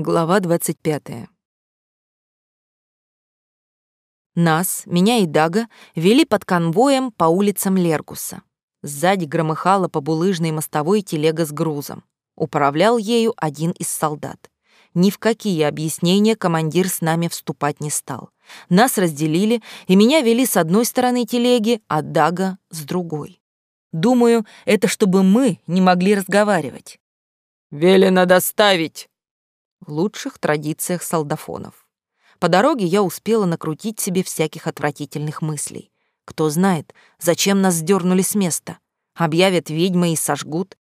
Глава 25. Нас, меня и Дага, вели под конвоем по улицам Лергуса. Сзади громыхала по булыжной мостовой телега с грузом. Управлял ею один из солдат. Ни в какие объяснения командир с нами вступать не стал. Нас разделили, и меня вели с одной стороны телеги, а Дага — с другой. Думаю, это чтобы мы не могли разговаривать. «Велено доставить!» В лучших традициях солдафонов. По дороге я успела накрутить себе всяких отвратительных мыслей. Кто знает, зачем нас сдернули с места? Объявят ведьмы и сожгут.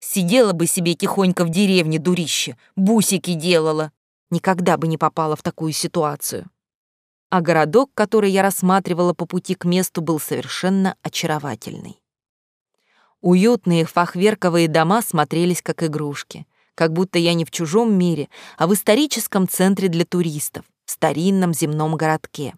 Сидела бы себе тихонько в деревне, дурище, бусики делала. Никогда бы не попала в такую ситуацию. А городок, который я рассматривала по пути к месту, был совершенно очаровательный. Уютные фахверковые дома смотрелись как игрушки как будто я не в чужом мире, а в историческом центре для туристов, в старинном земном городке.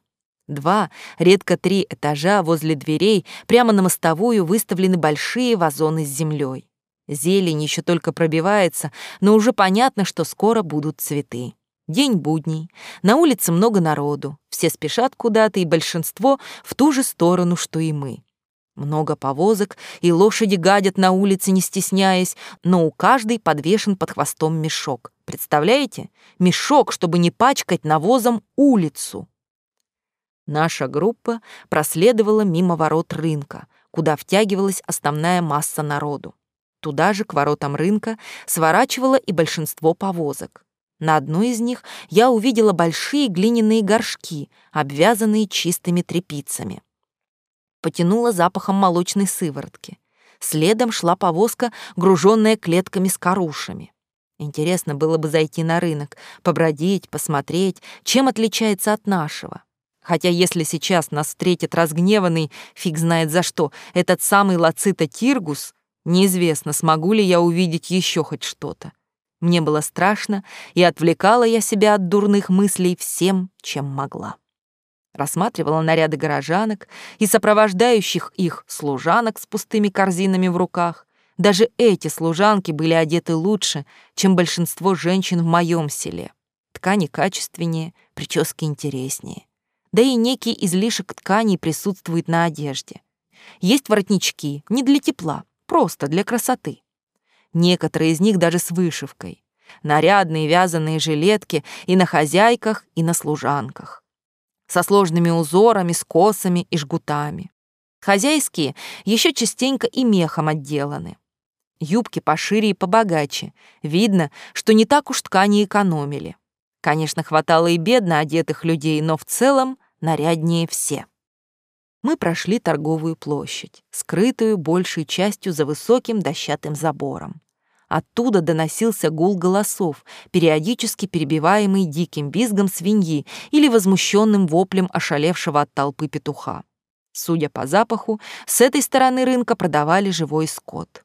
Два, редко три этажа возле дверей прямо на мостовую выставлены большие вазоны с землей. Зелень еще только пробивается, но уже понятно, что скоро будут цветы. День будний, на улице много народу, все спешат куда-то, и большинство в ту же сторону, что и мы. Много повозок, и лошади гадят на улице, не стесняясь, но у каждой подвешен под хвостом мешок. Представляете? Мешок, чтобы не пачкать навозом улицу. Наша группа проследовала мимо ворот рынка, куда втягивалась основная масса народу. Туда же, к воротам рынка, сворачивало и большинство повозок. На одной из них я увидела большие глиняные горшки, обвязанные чистыми тряпицами потянуло запахом молочной сыворотки. Следом шла повозка, груженная клетками с карушами. Интересно было бы зайти на рынок, побродить, посмотреть, чем отличается от нашего. Хотя если сейчас нас встретит разгневанный, фиг знает за что, этот самый Лацита Тиргус, неизвестно, смогу ли я увидеть еще хоть что-то. Мне было страшно, и отвлекала я себя от дурных мыслей всем, чем могла рассматривала наряды горожанок и сопровождающих их служанок с пустыми корзинами в руках. Даже эти служанки были одеты лучше, чем большинство женщин в моем селе. Ткани качественнее, прически интереснее. Да и некий излишек тканей присутствует на одежде. Есть воротнички, не для тепла, просто для красоты. Некоторые из них даже с вышивкой. Нарядные вязаные жилетки и на хозяйках, и на служанках со сложными узорами, с косами и жгутами. Хозяйские еще частенько и мехом отделаны. Юбки пошире и побогаче. Видно, что не так уж ткани экономили. Конечно, хватало и бедно одетых людей, но в целом наряднее все. Мы прошли торговую площадь, скрытую большей частью за высоким дощатым забором. Оттуда доносился гул голосов, периодически перебиваемый диким визгом свиньи или возмущенным воплем ошалевшего от толпы петуха. Судя по запаху, с этой стороны рынка продавали живой скот.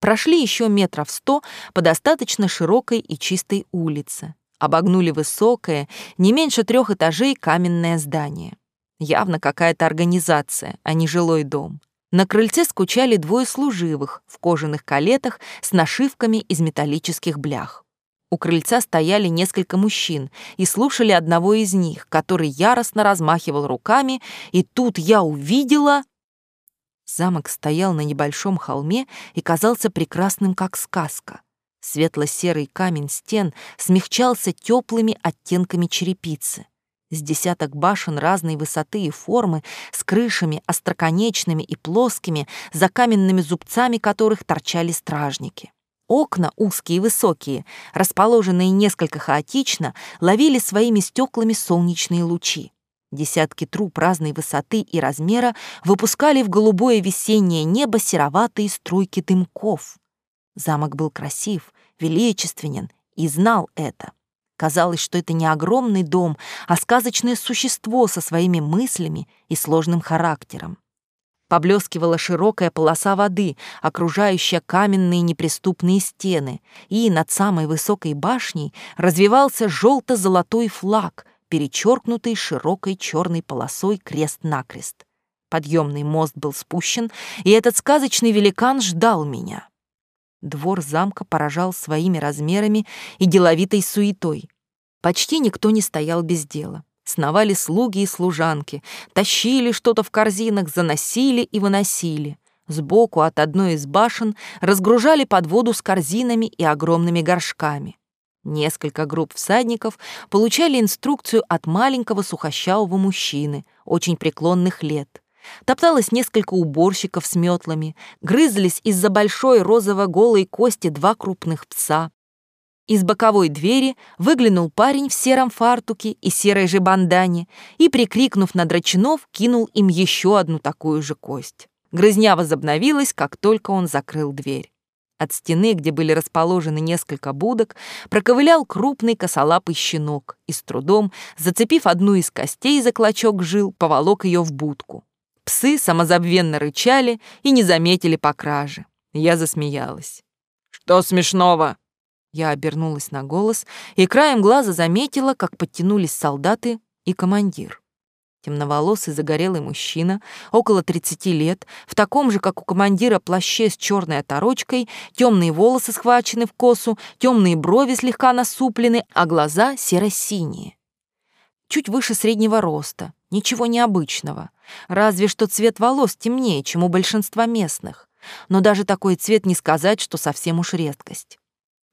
Прошли еще метров сто по достаточно широкой и чистой улице. Обогнули высокое, не меньше трех этажей каменное здание. Явно какая-то организация, а не жилой дом. На крыльце скучали двое служивых в кожаных калетах с нашивками из металлических блях. У крыльца стояли несколько мужчин и слушали одного из них, который яростно размахивал руками, и тут я увидела... Замок стоял на небольшом холме и казался прекрасным, как сказка. Светло-серый камень стен смягчался теплыми оттенками черепицы с десяток башен разной высоты и формы, с крышами остроконечными и плоскими, за каменными зубцами которых торчали стражники. Окна, узкие и высокие, расположенные несколько хаотично, ловили своими стеклами солнечные лучи. Десятки труб разной высоты и размера выпускали в голубое весеннее небо сероватые струйки дымков. Замок был красив, величественен и знал это. Казалось, что это не огромный дом, а сказочное существо со своими мыслями и сложным характером. Поблескивала широкая полоса воды, окружающая каменные неприступные стены, и над самой высокой башней развивался желто-золотой флаг, перечеркнутый широкой черной полосой крест-накрест. Подъемный мост был спущен, и этот сказочный великан ждал меня. Двор замка поражал своими размерами и деловитой суетой. Почти никто не стоял без дела. Сновали слуги и служанки, тащили что-то в корзинах, заносили и выносили. Сбоку от одной из башен разгружали под воду с корзинами и огромными горшками. Несколько групп всадников получали инструкцию от маленького сухощавого мужчины, очень преклонных лет. Топталось несколько уборщиков с метлами, грызлись из-за большой розово-голой кости два крупных пса. Из боковой двери выглянул парень в сером фартуке и серой же бандане и, прикрикнув на драчунов, кинул им еще одну такую же кость. Грызня возобновилась, как только он закрыл дверь. От стены, где были расположены несколько будок, проковылял крупный косолапый щенок и с трудом, зацепив одну из костей за клочок жил, поволок ее в будку. Псы самозабвенно рычали и не заметили по краже. Я засмеялась. «Что смешного?» Я обернулась на голос и краем глаза заметила, как подтянулись солдаты и командир. Темноволосый загорелый мужчина, около 30 лет, в таком же, как у командира, плаще с черной оторочкой, темные волосы схвачены в косу, темные брови слегка насуплены, а глаза серо-синие. Чуть выше среднего роста, ничего необычного. Разве что цвет волос темнее, чем у большинства местных. Но даже такой цвет не сказать, что совсем уж редкость.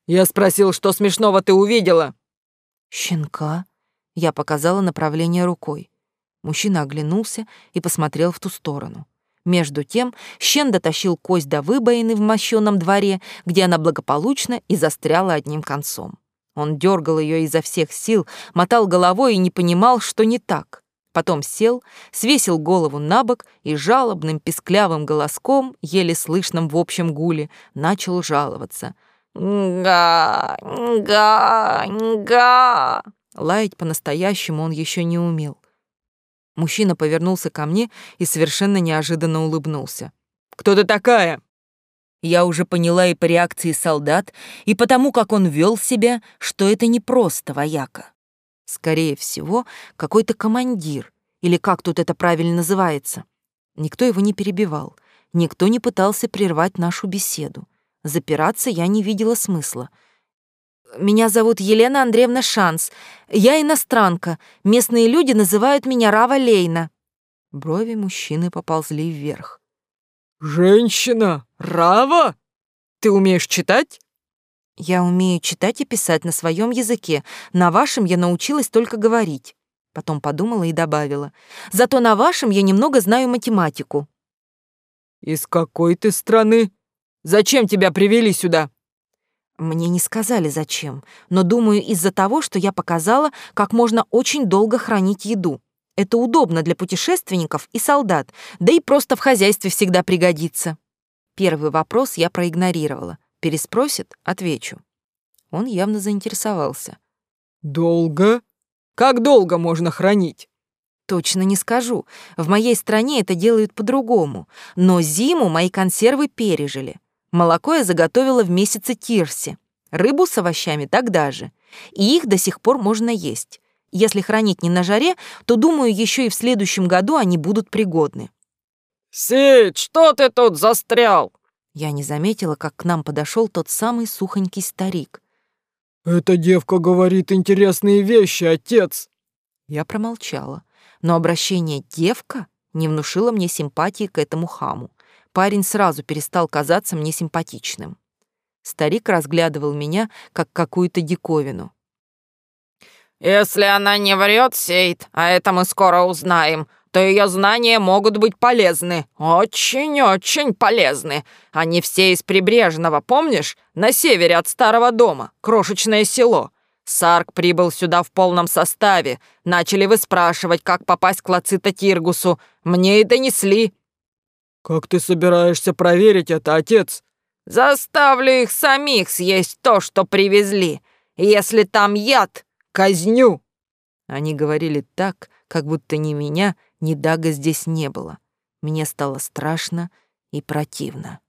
«Я спросил, что смешного ты увидела?» «Щенка?» Я показала направление рукой. Мужчина оглянулся и посмотрел в ту сторону. Между тем Щен дотащил кость до выбоины в мощенном дворе, где она благополучно и застряла одним концом. Он дергал ее изо всех сил, мотал головой и не понимал, что не так. Потом сел, свесил голову на бок и жалобным писклявым голоском, еле слышным в общем гуле, начал жаловаться. «Га, га, га!» Лаять по-настоящему он еще не умел. Мужчина повернулся ко мне и совершенно неожиданно улыбнулся. «Кто ты такая?» Я уже поняла и по реакции солдат, и потому, как он вел себя, что это не просто вояка. Скорее всего, какой-то командир, или как тут это правильно называется. Никто его не перебивал, никто не пытался прервать нашу беседу. Запираться я не видела смысла — меня зовут Елена Андреевна Шанс. Я иностранка. Местные люди называют меня Рава Лейна». Брови мужчины поползли вверх. «Женщина? Рава? Ты умеешь читать?» «Я умею читать и писать на своем языке. На вашем я научилась только говорить». Потом подумала и добавила. «Зато на вашем я немного знаю математику». «Из какой ты страны? Зачем тебя привели сюда?» Мне не сказали зачем, но думаю из-за того, что я показала, как можно очень долго хранить еду. Это удобно для путешественников и солдат, да и просто в хозяйстве всегда пригодится. Первый вопрос я проигнорировала. Переспросит — отвечу. Он явно заинтересовался. «Долго? Как долго можно хранить?» Точно не скажу. В моей стране это делают по-другому. Но зиму мои консервы пережили. Молоко я заготовила в месяце Тирсе, рыбу с овощами тогда же, и их до сих пор можно есть. Если хранить не на жаре, то, думаю, еще и в следующем году они будут пригодны. «Сид, что ты тут застрял?» Я не заметила, как к нам подошел тот самый сухонький старик. «Эта девка говорит интересные вещи, отец!» Я промолчала, но обращение «девка» не внушило мне симпатии к этому хаму парень сразу перестал казаться мне симпатичным. Старик разглядывал меня, как какую-то диковину. «Если она не врет, Сейд, а это мы скоро узнаем, то ее знания могут быть полезны. Очень-очень полезны. Они все из Прибрежного, помнишь? На севере от старого дома, крошечное село. Сарк прибыл сюда в полном составе. Начали выспрашивать, как попасть к Лацита Тиргусу. Мне и донесли. «Как ты собираешься проверить это, отец?» «Заставлю их самих съесть то, что привезли. Если там яд, казню!» Они говорили так, как будто ни меня, ни Дага здесь не было. Мне стало страшно и противно.